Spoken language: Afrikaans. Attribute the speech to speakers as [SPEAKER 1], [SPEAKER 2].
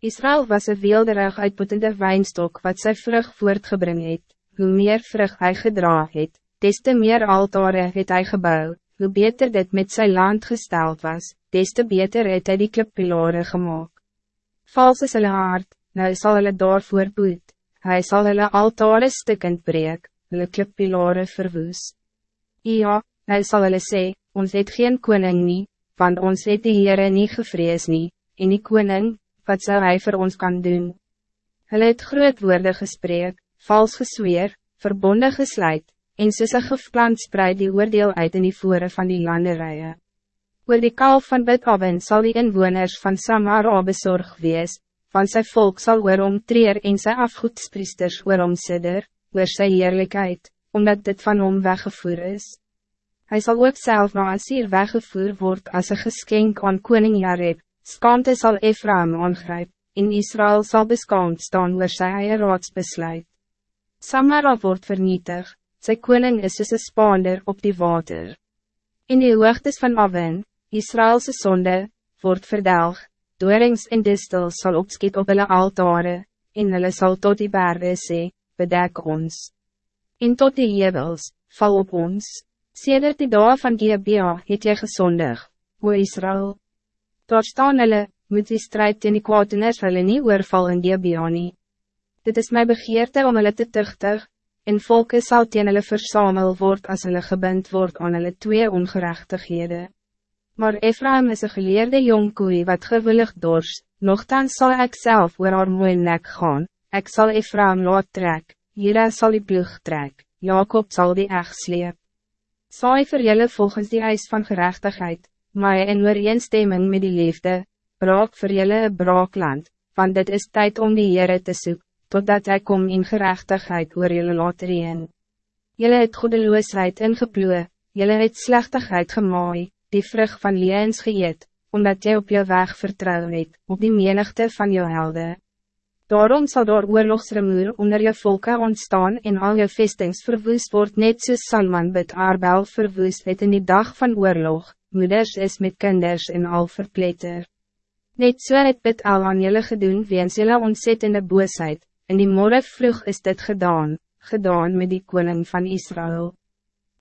[SPEAKER 1] Israël was een weelderig uitputtende wijnstok wat sy vrug voortgebring het. Hoe meer vrug hij gedra het, des te meer altare het hy gebouw. Hoe beter dit met zijn land gesteld was, des te beter het hy die klippilare gemaakt. Vals is hulle hart, nou sal hulle daarvoor boet. Hy sal hulle altare stikkend breek, hulle klippilare verwoes. Ja, hy sal hulle sê, ons het geen koning nie, want ons het die Heere nie gevrees nie, en die koning, wat zou hij voor ons kan doen? Hulle het groot woorde gesprek, vals gesweer, verbonden gesluit, en soos een gifplant spreid die oordeel uit in die voeren van die landerijen. Oor die kalf van Bidhaven zal die inwoners van Samara bezorg wees, van zijn volk zal oorom treer en sy afgoedspriesters oorom sidder, oor sy heerlijkheid, omdat dit van hom weggevoer is. Hij zal ook zelf naar Assyr weggevoerd worden als een geschenk aan koning Jareb, Skaamte zal Ephraim aangryp, en Israël zal beskaamd staan oor sy eie raadsbesluit. Samara wordt vernietig, sy koning is soos een spaander op die water. In die hoogtes van Aven, Israëlse sonde, wordt verdelg, doorings en distel zal opskiet op hulle altare, en hulle sal tot die berge sê, bedek ons. En tot die jebels, val op ons, sedert die dag van Gebea het jy gesondig, o Israël. Daar staan hulle, moet die strijd in die kwaadenis hulle nie oorval in die nie. Dit is mijn begeerte om hulle te tuchtig, en volke sal teen hulle versamel word as hulle gebind word aan hulle twee ongerechtighede. Maar Ephraim is een geleerde jongkoei wat gewillig dors, nogthans zal ik zelf oor haar mooi nek gaan, ik zal Ephraim laat trek, Jira zal die ploeg trek, Jacob zal die echt sleep. Saai vir julle volgens die eis van gerechtigheid, maar in ooreenstemming met die liefde, braak vir julle een braakland, want dit is tijd om die Heere te soek, totdat hij kom in gerechtigheid oor julle laat reen. Julle het goedeloosheid ingeploe, julle het slechtigheid gemaai, die vrug van leens geëet, omdat jy op jou weg vertrouw het, op die menigte van jou helde. Daarom zal door oorlogsremuur onder je volken ontstaan en al je vestings verwoest wordt net soos Salman bid Arbel verwoest het in die dag van oorlog, moeders is met kinders en al verpletter. Net so het bid al aan julle gedoen weens julle ontzettende boosheid, in die morgen vroeg is dit gedaan, gedaan met die koning van Israël.